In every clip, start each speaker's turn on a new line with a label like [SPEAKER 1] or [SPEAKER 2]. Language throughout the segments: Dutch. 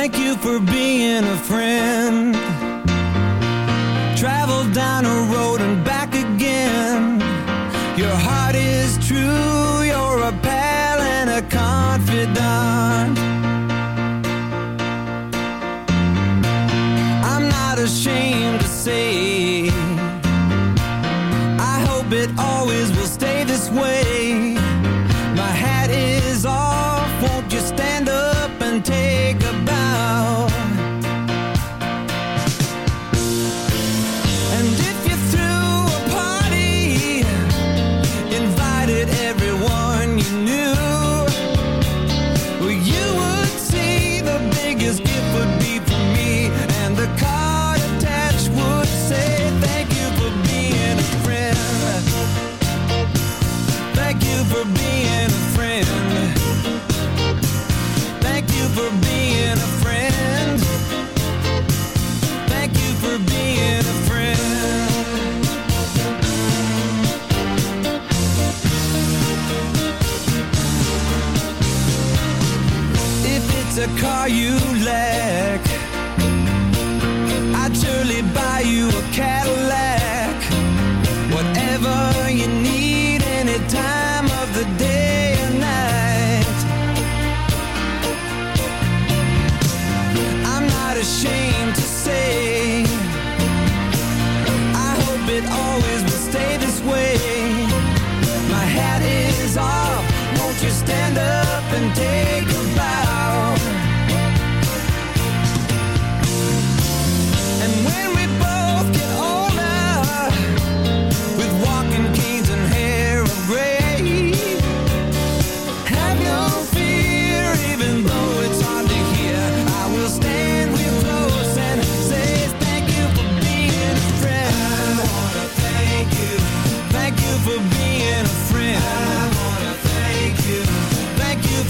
[SPEAKER 1] Thank you for being a friend.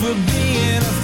[SPEAKER 1] For being a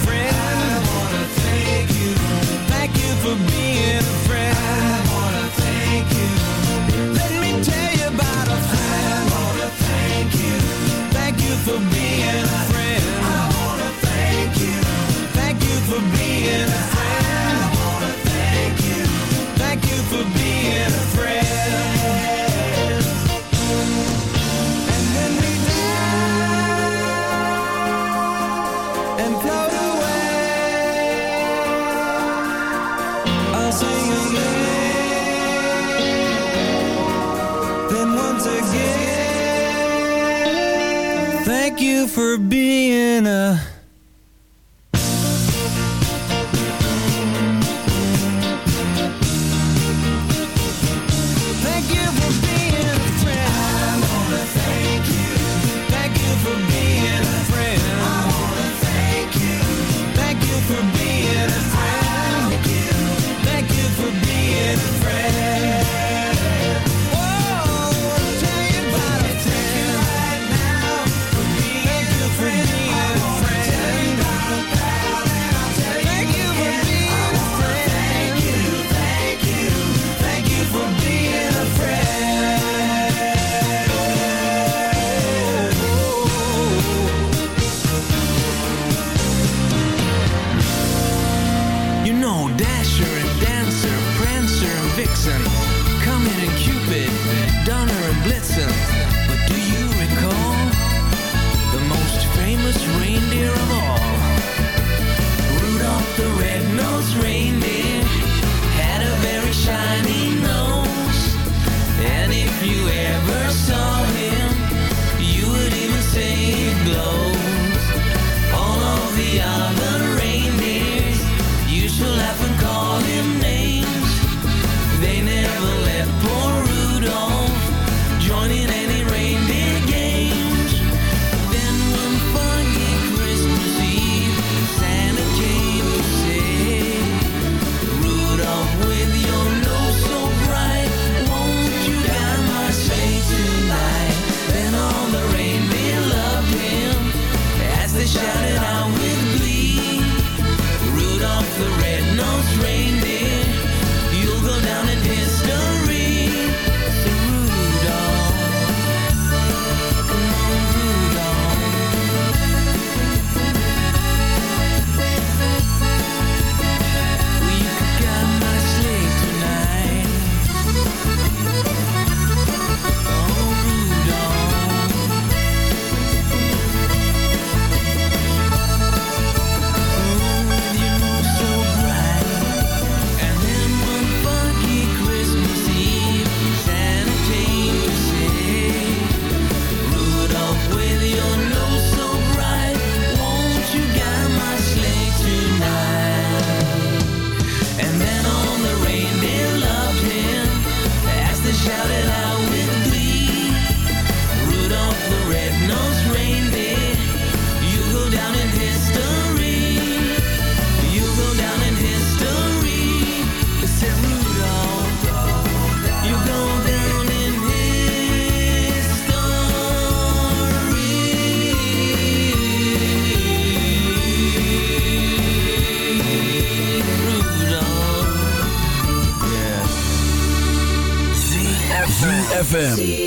[SPEAKER 1] ZFM.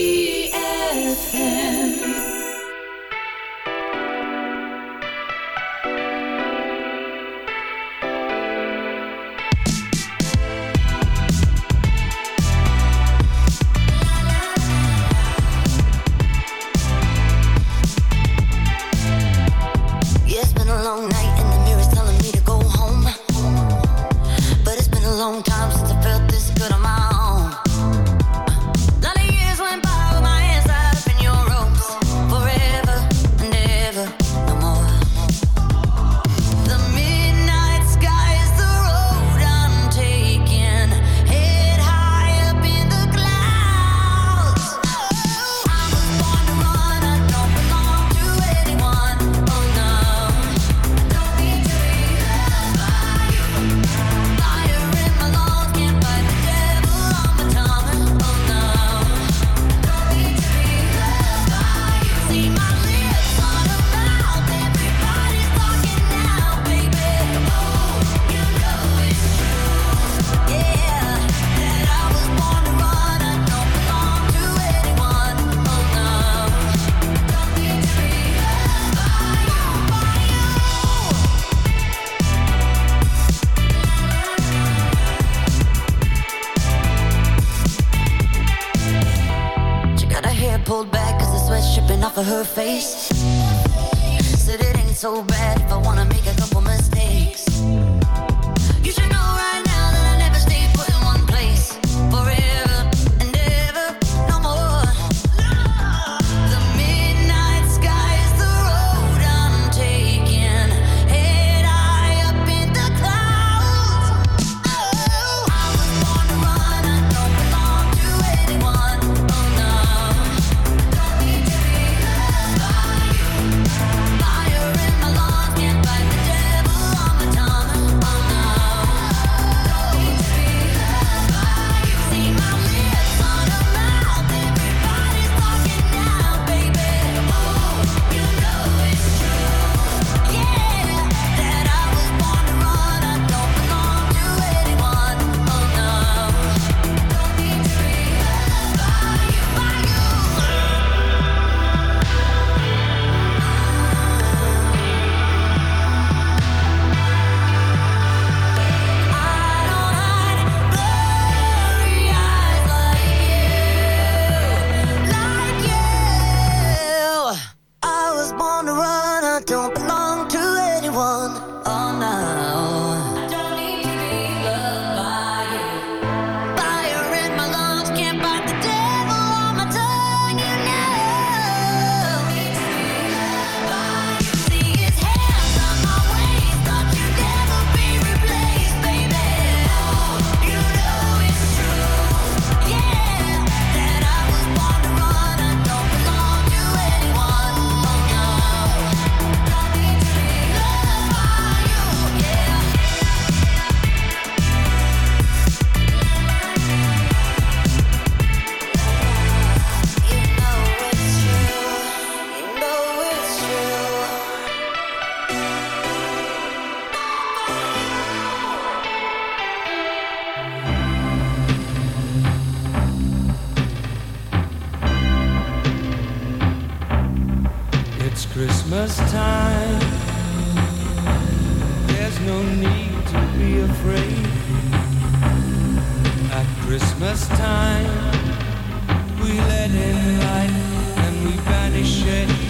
[SPEAKER 1] Christmas time. There's no need to be afraid. At Christmas time, we let in light and we
[SPEAKER 2] banish
[SPEAKER 3] it.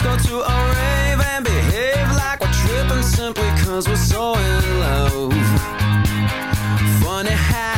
[SPEAKER 1] Let's go to a rave and behave like we're tripping simply cause we're so in love. Funny how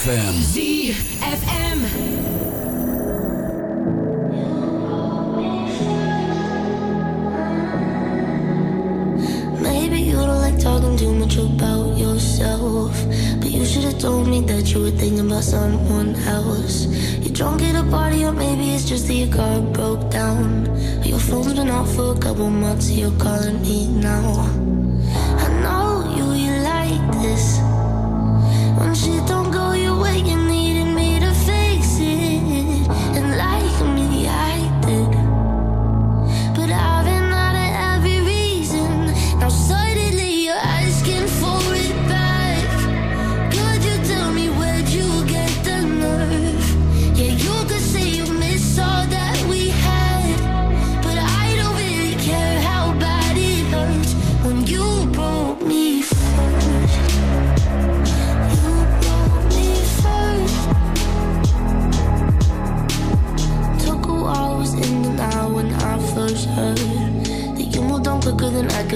[SPEAKER 3] ZFM.
[SPEAKER 2] ZFM.
[SPEAKER 4] talking too much about yourself. But you should have told me that you were thinking about someone else. You're drunk at a party, or maybe it's just that your car broke down. Your phone's been off for a couple months, you're calling me now.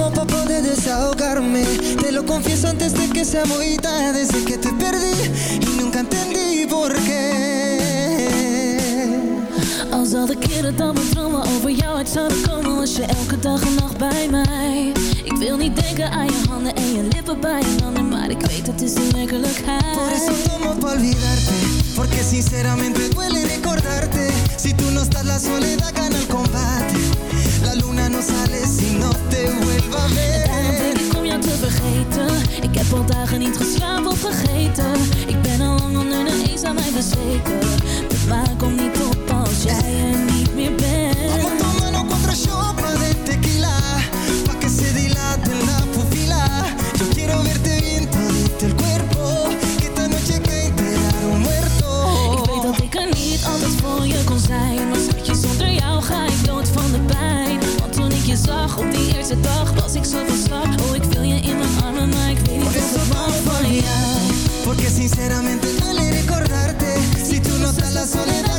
[SPEAKER 5] Veces tomo pa' poder desahogarme. Te lo confieso antes de que sea muy tarde Desde que te perdí y nunca entendí por qué.
[SPEAKER 6] Als al de keren dat mijn dromen over jou uit zouden komen Was je elke dag en nacht bij mij. Ik wil niet denken aan je handen en je lippen bij een ander Maar ik weet het is de werkelijkheid.
[SPEAKER 5] Por eso tomo pa' olvidarte Porque sinceramente duele recordarte. Si tú no estás la soledad gana el combate. La luna no
[SPEAKER 6] heb al dagen niet geslapen of vergeten. Ik ben al lang onder de eens aan mij bezweken. De maan komt niet op als jij er niet meer bent
[SPEAKER 5] sinceramente duele recordarte. Si tú no estás la soledad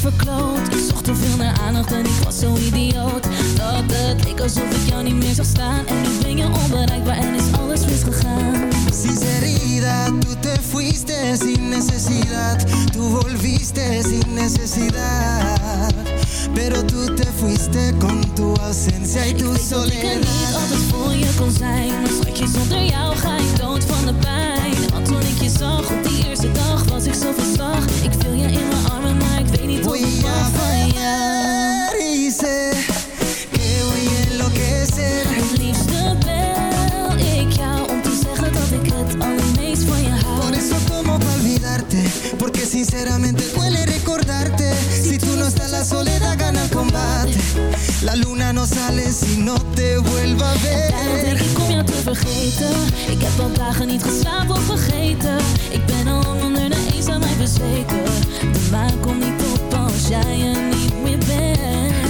[SPEAKER 6] verkloot. Ik zocht te veel naar aandacht en ik was zo idioot. Dat het leek alsof ik jou niet meer zag staan. En nu ben je onbereikbaar en is alles misgegaan.
[SPEAKER 5] Sinceridad, tú te fuiste sin necesidad. Tú volviste sin necesidad. Pero tú te fuiste con tu ausencia y
[SPEAKER 6] Ik
[SPEAKER 5] tu
[SPEAKER 6] weet dat ik er niet
[SPEAKER 5] soledad.
[SPEAKER 6] altijd voor je kon zijn. Maar schatje, zonder jou ga ik dood van de pijn. Want toen ik je zag op die eerste dag Was ik zo van niet
[SPEAKER 5] a
[SPEAKER 6] mag van jou
[SPEAKER 5] ver sé Que voy a enloquecer.
[SPEAKER 6] Het liefste bel ik jou Om te zeggen dat ik het allermeest van je
[SPEAKER 5] Por
[SPEAKER 6] hou
[SPEAKER 5] eso tomo pa' olvidarte Porque sinceramente duele recordarte. Si tú no estás la soledad gana el combate. La luna no sale si no te vuelva a
[SPEAKER 6] Daarom denk
[SPEAKER 5] ver
[SPEAKER 6] ik om jou te vergeten. Ik heb al dagen niet geslapen of vergeten. Ik ben al onder de eens aan mij bezweken. De maan komt niet op als jij er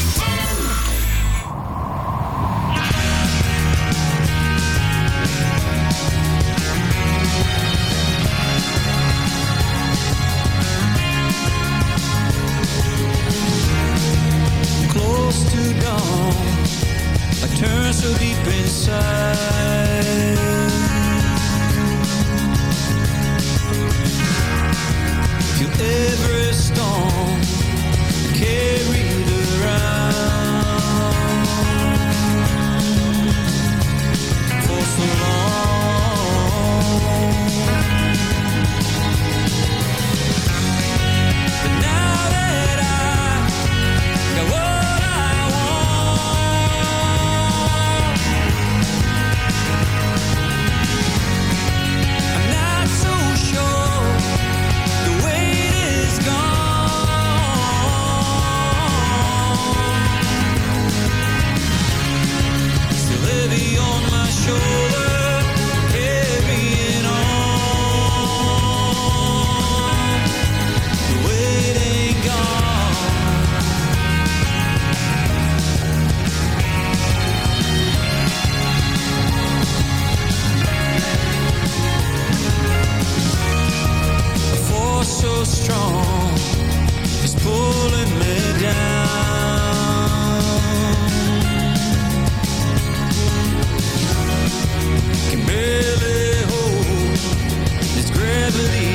[SPEAKER 7] curiosity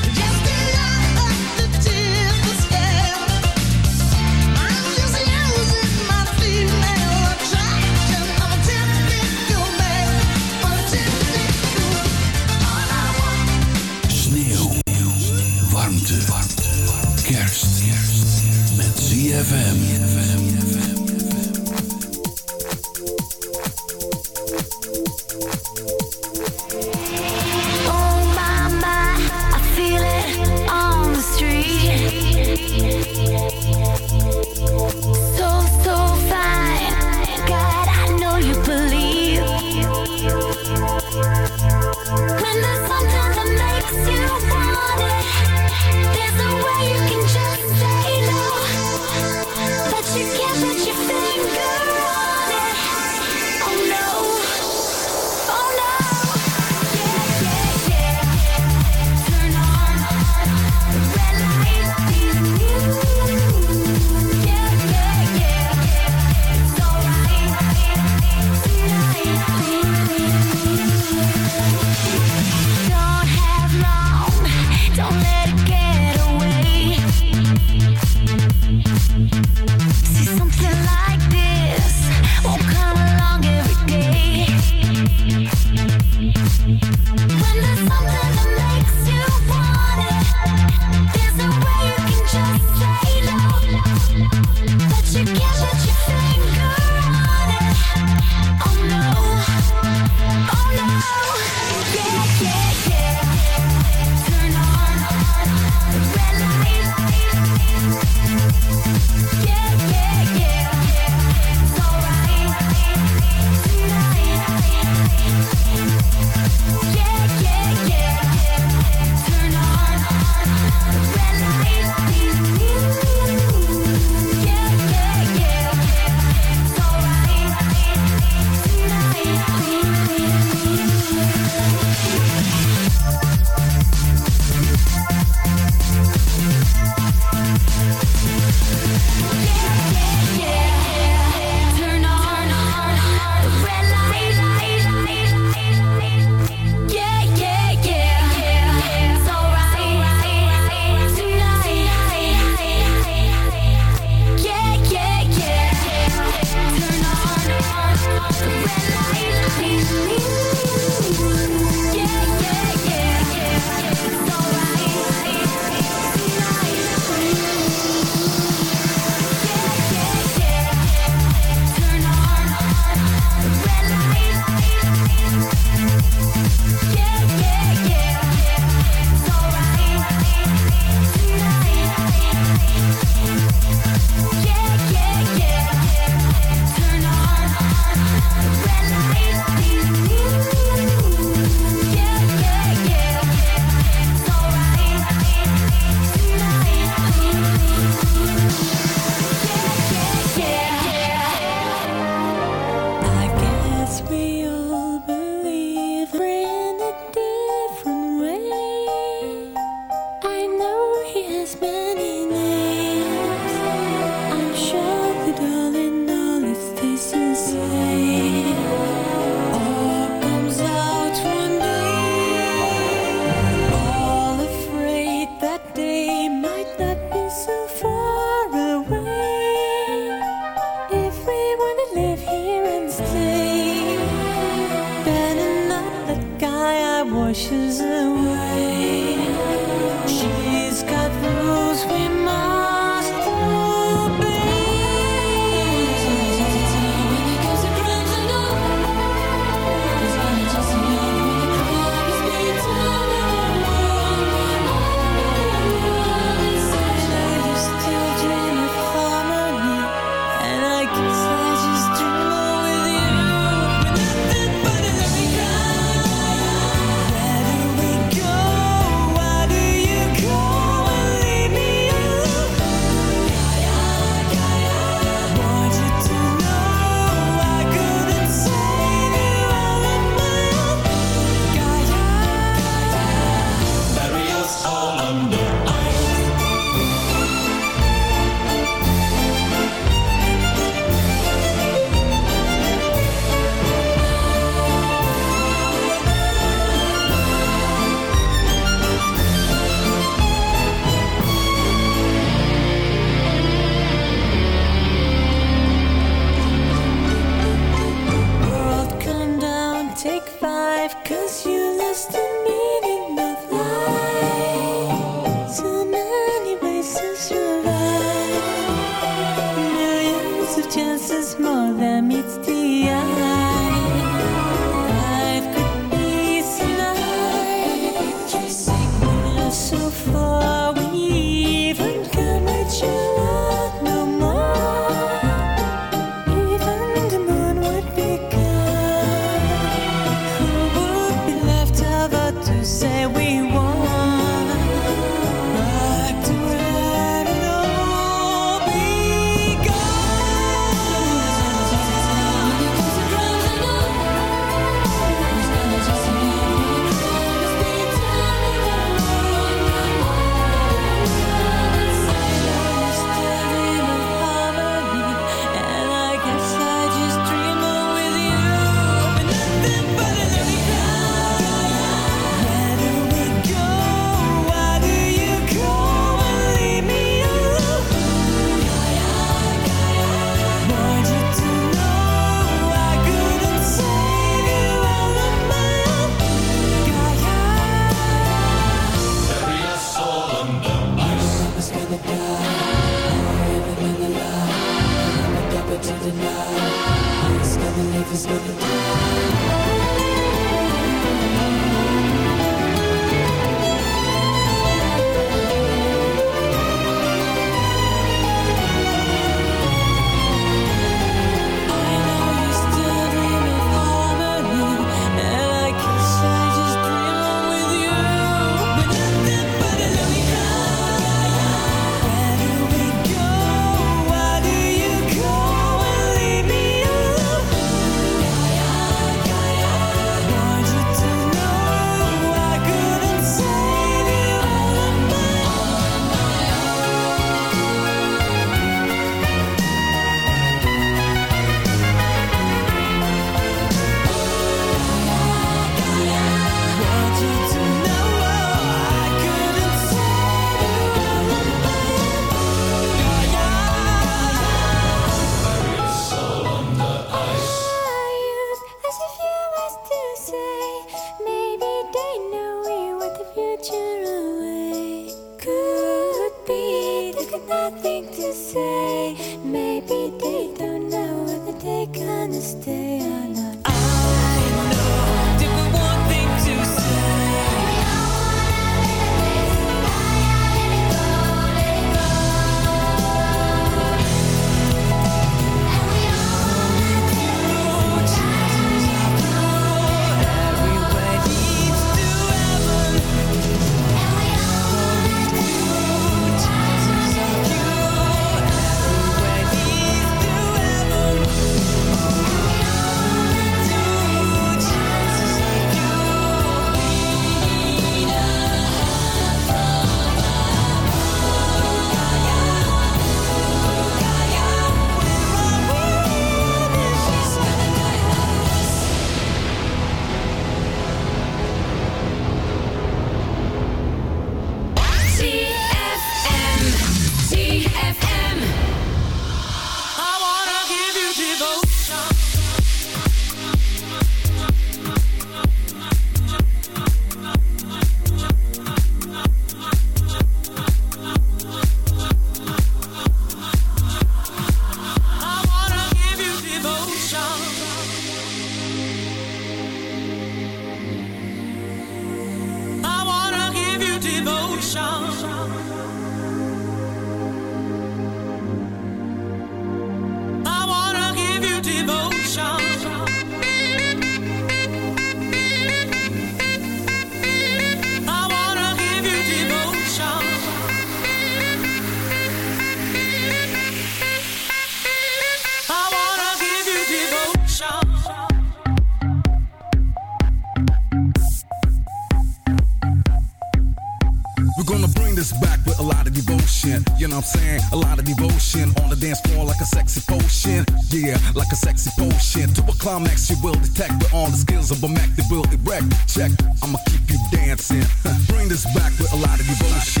[SPEAKER 7] climax you will detect with all the skills of a Mac that will erect. Check, I'ma keep you dancing. Bring this back with a lot of devotion.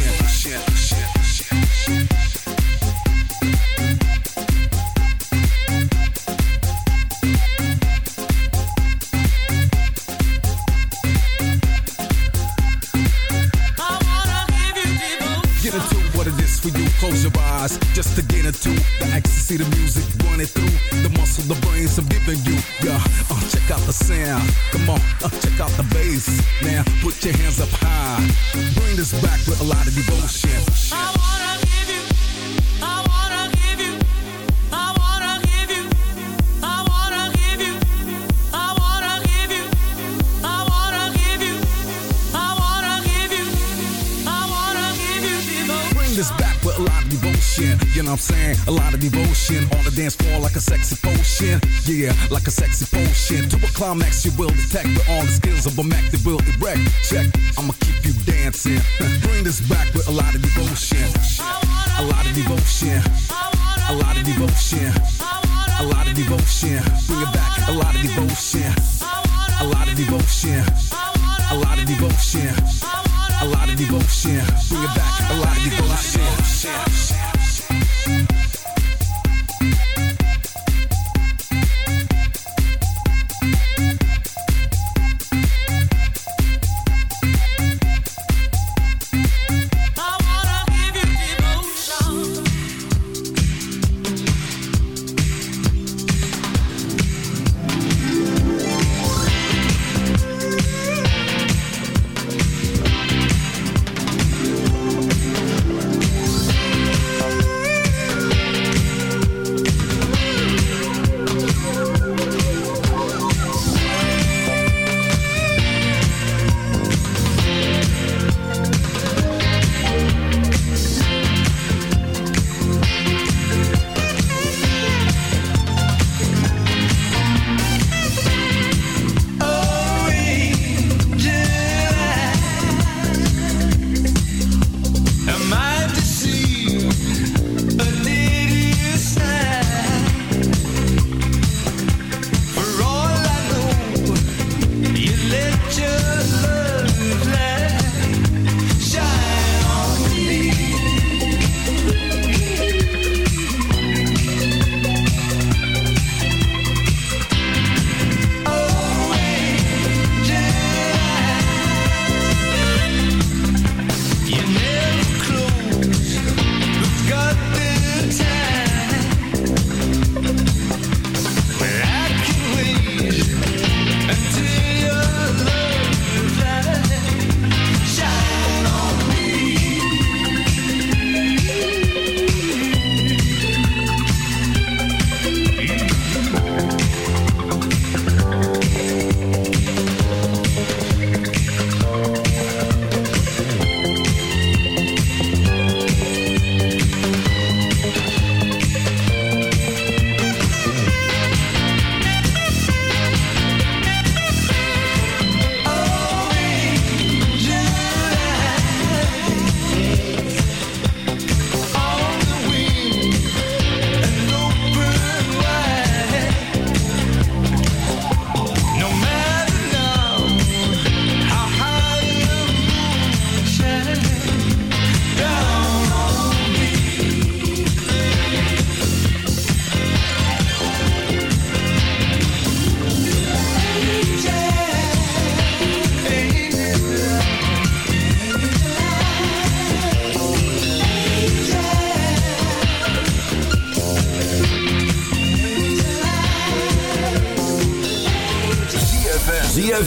[SPEAKER 7] climax you will detect with all the skills of a Mac that will erect. Check, I'm a